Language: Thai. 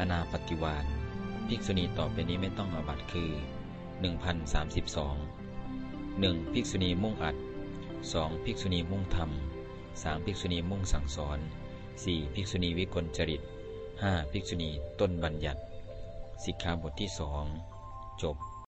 อนาปฏิวานภิกษุณีต่อไปนี้ไม่ต้องอาบัตคือ 1032 1. ภิกษุณีมุ่งอัด 2. ภิกษุณีมุ่งธรรม 3. ภิกษุณีมุ่งสั่งสอน 4. ภิกษุณีวิกลจริต 5. ภิกษุณีต้นบัญญัติ สิกขาบทที่สองจบ